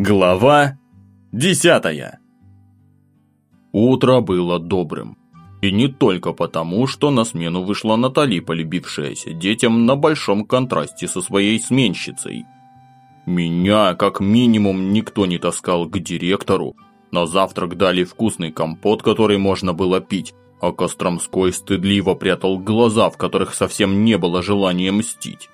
Глава десятая Утро было добрым. И не только потому, что на смену вышла Натали, полюбившаяся детям на большом контрасте со своей сменщицей. Меня, как минимум, никто не таскал к директору. На завтрак дали вкусный компот, который можно было пить, а Костромской стыдливо прятал глаза, в которых совсем не было желания мстить.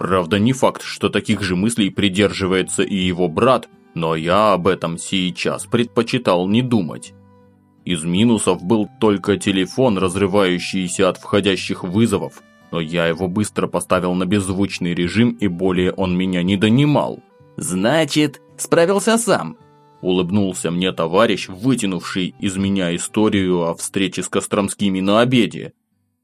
Правда, не факт, что таких же мыслей придерживается и его брат, но я об этом сейчас предпочитал не думать. Из минусов был только телефон, разрывающийся от входящих вызовов, но я его быстро поставил на беззвучный режим и более он меня не донимал. «Значит, справился сам?» Улыбнулся мне товарищ, вытянувший из меня историю о встрече с Костромскими на обеде.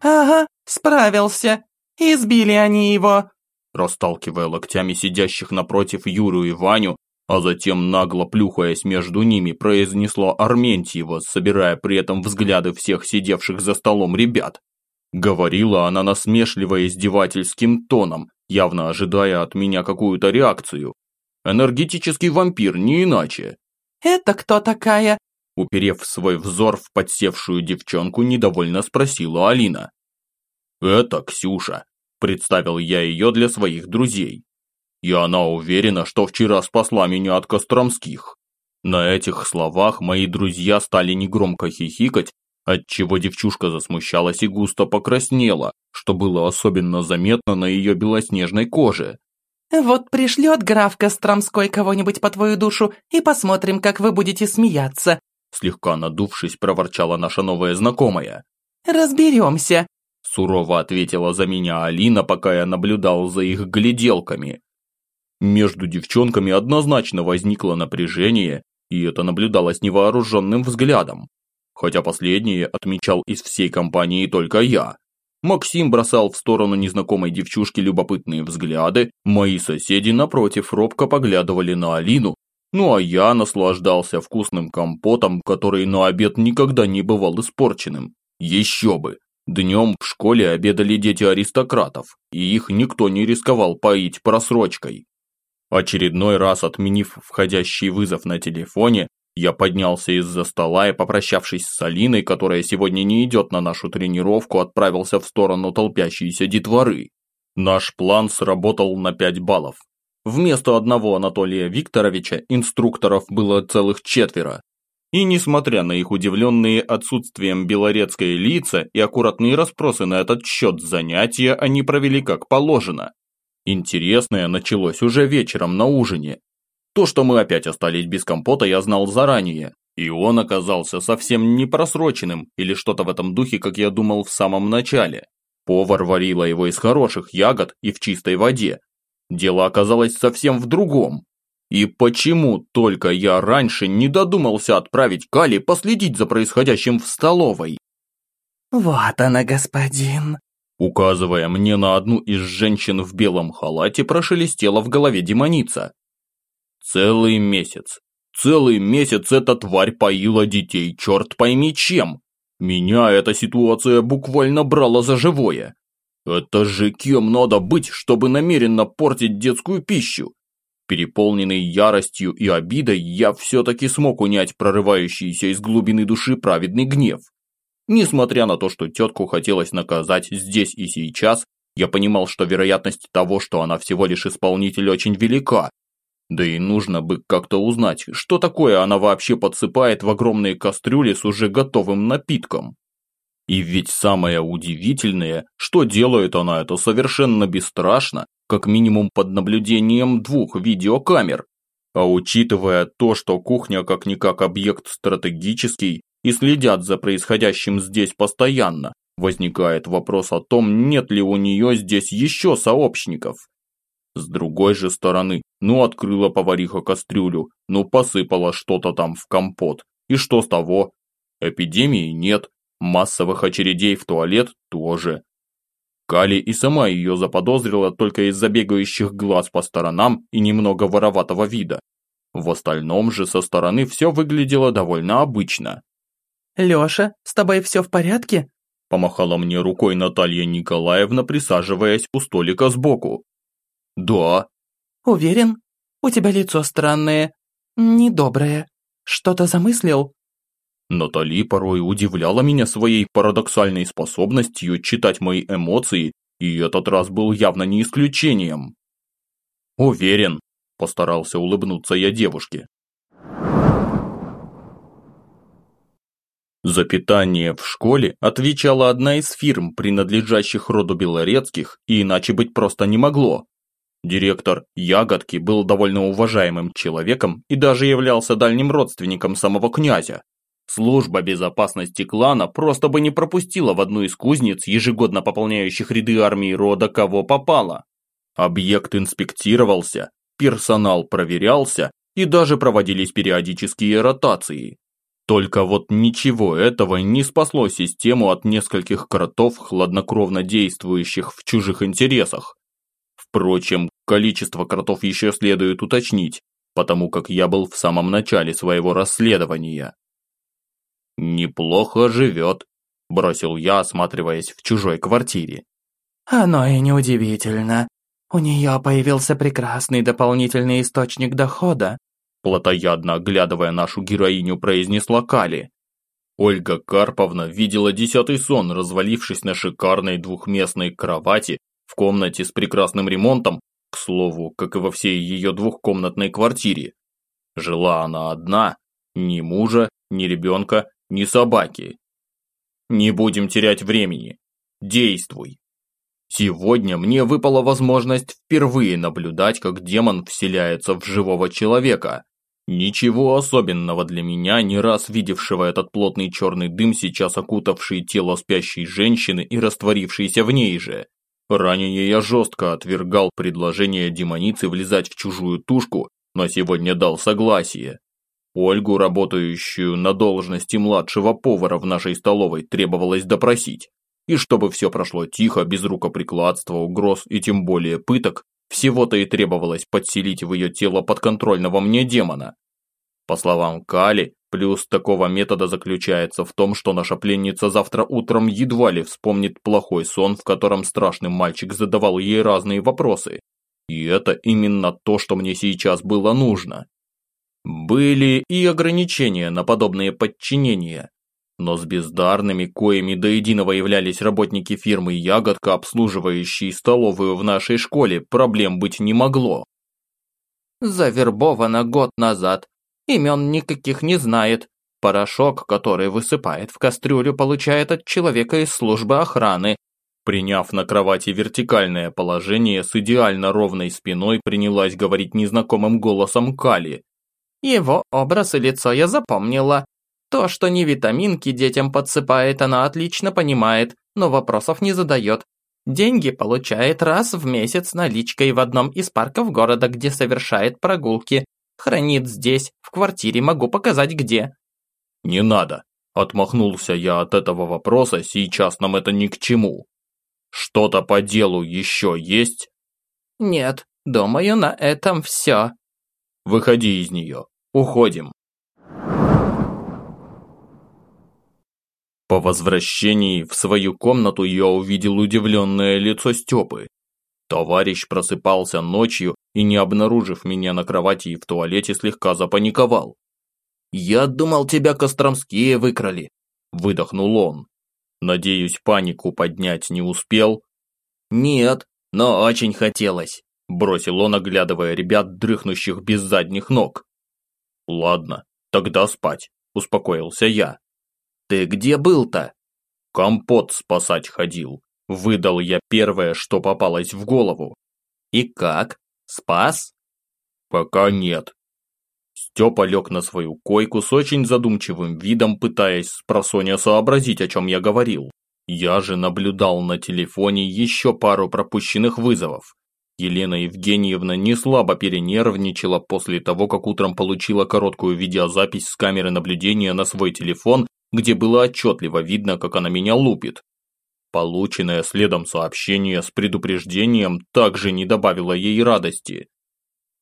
«Ага, справился. Избили они его расталкивая локтями сидящих напротив Юру и Ваню, а затем, нагло плюхаясь между ними, произнесло Арментьева, собирая при этом взгляды всех сидевших за столом ребят. Говорила она насмешливо издевательским тоном, явно ожидая от меня какую-то реакцию. Энергетический вампир, не иначе. «Это кто такая?» Уперев свой взор в подсевшую девчонку, недовольно спросила Алина. «Это Ксюша», Представил я ее для своих друзей. И она уверена, что вчера спасла меня от Костромских. На этих словах мои друзья стали негромко хихикать, отчего девчушка засмущалась и густо покраснела, что было особенно заметно на ее белоснежной коже. «Вот пришлет граф Костромской кого-нибудь по твою душу, и посмотрим, как вы будете смеяться», слегка надувшись, проворчала наша новая знакомая. «Разберемся, Сурово ответила за меня Алина, пока я наблюдал за их гляделками. Между девчонками однозначно возникло напряжение, и это наблюдалось невооруженным взглядом. Хотя последнее отмечал из всей компании только я. Максим бросал в сторону незнакомой девчушки любопытные взгляды, мои соседи напротив робко поглядывали на Алину, ну а я наслаждался вкусным компотом, который на обед никогда не бывал испорченным. Еще бы! Днем в школе обедали дети аристократов, и их никто не рисковал поить просрочкой. Очередной раз отменив входящий вызов на телефоне, я поднялся из-за стола и, попрощавшись с Алиной, которая сегодня не идет на нашу тренировку, отправился в сторону толпящейся детворы. Наш план сработал на 5 баллов. Вместо одного Анатолия Викторовича инструкторов было целых четверо, и несмотря на их удивленные отсутствием белорецкой лица и аккуратные расспросы на этот счет занятия, они провели как положено. Интересное началось уже вечером на ужине. То, что мы опять остались без компота, я знал заранее. И он оказался совсем не просроченным или что-то в этом духе, как я думал в самом начале. Повар варила его из хороших ягод и в чистой воде. Дело оказалось совсем в другом. И почему только я раньше не додумался отправить Кали последить за происходящим в столовой? «Вот она, господин!» Указывая мне на одну из женщин в белом халате, прошелестела в голове демоница. Целый месяц. Целый месяц эта тварь поила детей, черт пойми чем. Меня эта ситуация буквально брала за живое. Это же кем надо быть, чтобы намеренно портить детскую пищу? Переполненный яростью и обидой, я все-таки смог унять прорывающийся из глубины души праведный гнев. Несмотря на то, что тетку хотелось наказать здесь и сейчас, я понимал, что вероятность того, что она всего лишь исполнитель, очень велика. Да и нужно бы как-то узнать, что такое она вообще подсыпает в огромные кастрюли с уже готовым напитком. И ведь самое удивительное, что делает она это совершенно бесстрашно как минимум под наблюдением двух видеокамер. А учитывая то, что кухня как-никак объект стратегический и следят за происходящим здесь постоянно, возникает вопрос о том, нет ли у нее здесь еще сообщников. С другой же стороны, ну открыла повариха кастрюлю, ну посыпала что-то там в компот. И что с того? Эпидемии нет, массовых очередей в туалет тоже. Кали и сама ее заподозрила только из-за бегающих глаз по сторонам и немного вороватого вида. В остальном же со стороны все выглядело довольно обычно. «Леша, с тобой все в порядке?» Помахала мне рукой Наталья Николаевна, присаживаясь у столика сбоку. «Да». «Уверен? У тебя лицо странное. Недоброе. Что-то замыслил?» Натали порой удивляла меня своей парадоксальной способностью читать мои эмоции, и этот раз был явно не исключением. «Уверен», – постарался улыбнуться я девушке. За питание в школе отвечала одна из фирм, принадлежащих роду Белорецких, и иначе быть просто не могло. Директор Ягодки был довольно уважаемым человеком и даже являлся дальним родственником самого князя. Служба безопасности клана просто бы не пропустила в одну из кузнец, ежегодно пополняющих ряды армии рода, кого попало. Объект инспектировался, персонал проверялся и даже проводились периодические ротации. Только вот ничего этого не спасло систему от нескольких кротов, хладнокровно действующих в чужих интересах. Впрочем, количество кротов еще следует уточнить, потому как я был в самом начале своего расследования. «Неплохо живет», – бросил я, осматриваясь в чужой квартире. «Оно и неудивительно. У нее появился прекрасный дополнительный источник дохода», плотоядно оглядывая нашу героиню, произнесла Кали. Ольга Карповна видела десятый сон, развалившись на шикарной двухместной кровати в комнате с прекрасным ремонтом, к слову, как и во всей ее двухкомнатной квартире. Жила она одна, ни мужа, ни ребенка, ни собаки. Не будем терять времени. Действуй. Сегодня мне выпала возможность впервые наблюдать, как демон вселяется в живого человека. Ничего особенного для меня, не раз видевшего этот плотный черный дым, сейчас окутавший тело спящей женщины и растворившийся в ней же. Ранее я жестко отвергал предложение демоницы влезать в чужую тушку, но сегодня дал согласие. Ольгу, работающую на должности младшего повара в нашей столовой, требовалось допросить. И чтобы все прошло тихо, без рукоприкладства, угроз и тем более пыток, всего-то и требовалось подселить в ее тело подконтрольного мне демона. По словам Кали, плюс такого метода заключается в том, что наша пленница завтра утром едва ли вспомнит плохой сон, в котором страшный мальчик задавал ей разные вопросы. И это именно то, что мне сейчас было нужно. Были и ограничения на подобные подчинения. Но с бездарными, коими до единого являлись работники фирмы «Ягодка», обслуживающие столовую в нашей школе, проблем быть не могло. Завербовано год назад. Имен никаких не знает. Порошок, который высыпает в кастрюлю, получает от человека из службы охраны. Приняв на кровати вертикальное положение, с идеально ровной спиной принялась говорить незнакомым голосом Кали. Его образ и лицо я запомнила. То, что не витаминки детям подсыпает, она отлично понимает, но вопросов не задает. Деньги получает раз в месяц наличкой в одном из парков города, где совершает прогулки. Хранит здесь, в квартире, могу показать где. Не надо. Отмахнулся я от этого вопроса, сейчас нам это ни к чему. Что-то по делу еще есть? Нет, думаю, на этом все. Выходи из нее. Уходим. По возвращении в свою комнату я увидел удивленное лицо Степы. Товарищ просыпался ночью и, не обнаружив меня на кровати и в туалете, слегка запаниковал. «Я думал, тебя Костромские выкрали», – выдохнул он. Надеюсь, панику поднять не успел? Нет, но очень хотелось, бросил он, оглядывая ребят, дрыхнущих без задних ног. Ладно, тогда спать, успокоился я. «Ты где был-то?» «Компот спасать ходил», – выдал я первое, что попалось в голову. «И как? Спас?» «Пока нет». Степа лег на свою койку с очень задумчивым видом, пытаясь с просонья сообразить, о чем я говорил. Я же наблюдал на телефоне еще пару пропущенных вызовов. Елена Евгеньевна не слабо перенервничала после того, как утром получила короткую видеозапись с камеры наблюдения на свой телефон где было отчетливо видно, как она меня лупит. Полученное следом сообщение с предупреждением также не добавило ей радости.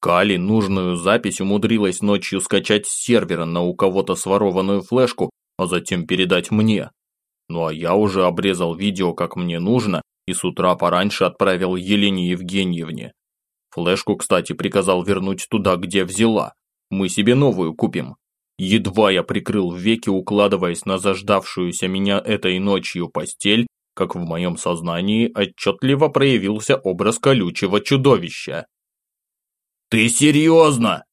Кали нужную запись умудрилась ночью скачать с сервера на у кого-то сворованную флешку, а затем передать мне. Ну а я уже обрезал видео как мне нужно и с утра пораньше отправил Елене Евгеньевне. Флешку, кстати, приказал вернуть туда, где взяла. мы себе новую купим. Едва я прикрыл веки, укладываясь на заждавшуюся меня этой ночью постель, как в моем сознании отчетливо проявился образ колючего чудовища. «Ты серьезно?»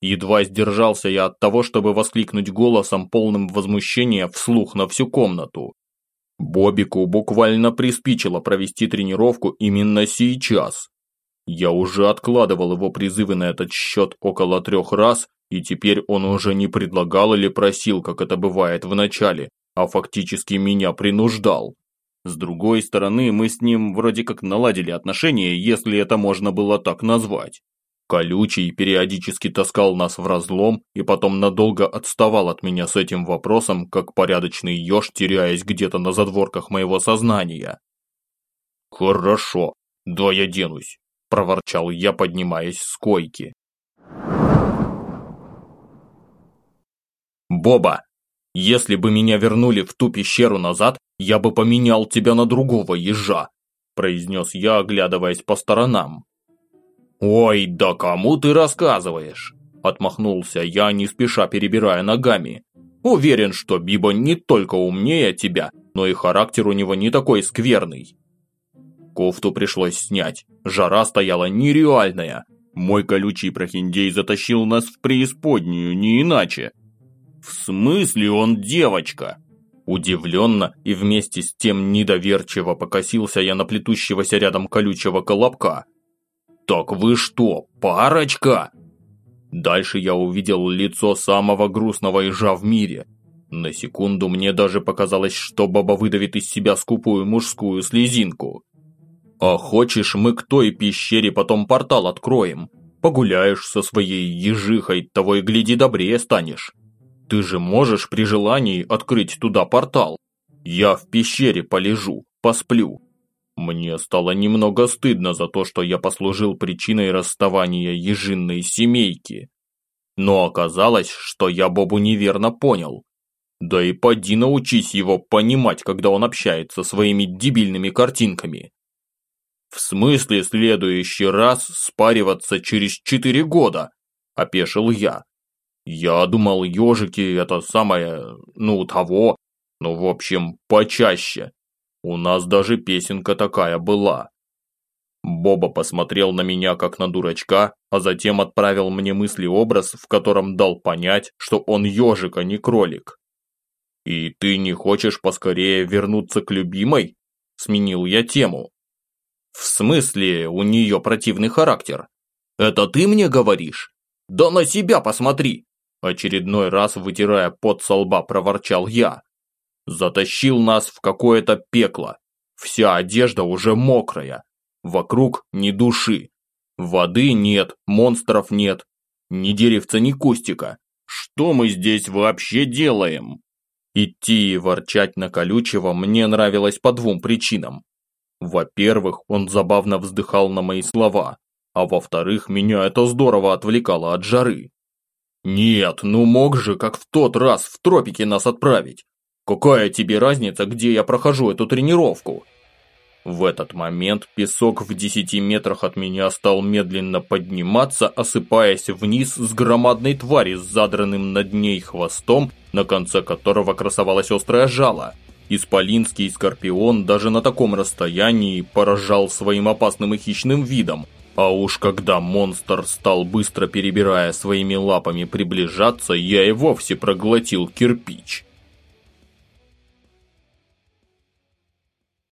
Едва сдержался я от того, чтобы воскликнуть голосом, полным возмущения, вслух на всю комнату. Бобику буквально приспичило провести тренировку именно сейчас. Я уже откладывал его призывы на этот счет около трех раз, и теперь он уже не предлагал или просил, как это бывает в начале, а фактически меня принуждал. С другой стороны, мы с ним вроде как наладили отношения, если это можно было так назвать. Колючий периодически таскал нас в разлом и потом надолго отставал от меня с этим вопросом, как порядочный еж, теряясь где-то на задворках моего сознания. «Хорошо, да я денусь», – проворчал я, поднимаясь с койки. «Боба, если бы меня вернули в ту пещеру назад, я бы поменял тебя на другого ежа», – произнес я, оглядываясь по сторонам. «Ой, да кому ты рассказываешь?» – отмахнулся я, не спеша перебирая ногами. «Уверен, что Биба не только умнее тебя, но и характер у него не такой скверный». Кофту пришлось снять, жара стояла нереальная. Мой колючий прохиндей затащил нас в преисподнюю, не иначе. «В смысле он девочка?» Удивленно и вместе с тем недоверчиво покосился я на плетущегося рядом колючего колобка. «Так вы что, парочка?» Дальше я увидел лицо самого грустного ежа в мире. На секунду мне даже показалось, что баба выдавит из себя скупую мужскую слезинку. «А хочешь, мы к той пещере потом портал откроем? Погуляешь со своей ежихой, того и гляди добрее станешь. Ты же можешь при желании открыть туда портал. Я в пещере полежу, посплю, мне стало немного стыдно за то, что я послужил причиной расставания ежинной семейки. Но оказалось, что я Бобу неверно понял. Да и поди научись его понимать, когда он общается своими дебильными картинками. В смысле следующий раз спариваться через четыре года? Опешил я. Я думал, ежики это самое, ну того, ну в общем, почаще. У нас даже песенка такая была. Боба посмотрел на меня как на дурачка, а затем отправил мне мысли-образ, в котором дал понять, что он ежик, а не кролик. «И ты не хочешь поскорее вернуться к любимой?» Сменил я тему. «В смысле, у нее противный характер? Это ты мне говоришь? Да на себя посмотри!» Очередной раз, вытирая пот со лба, проворчал я. Затащил нас в какое-то пекло. Вся одежда уже мокрая. Вокруг ни души. Воды нет, монстров нет. Ни деревца, ни кустика. Что мы здесь вообще делаем? Идти и ворчать на колючего мне нравилось по двум причинам. Во-первых, он забавно вздыхал на мои слова, а во-вторых, меня это здорово отвлекало от жары. Нет, ну мог же, как в тот раз в тропики нас отправить. Какая тебе разница, где я прохожу эту тренировку? В этот момент песок в десяти метрах от меня стал медленно подниматься, осыпаясь вниз с громадной твари с задранным над ней хвостом, на конце которого красовалось острое жало. Исполинский скорпион даже на таком расстоянии поражал своим опасным и хищным видом. А уж когда монстр стал быстро перебирая своими лапами приближаться, я и вовсе проглотил кирпич.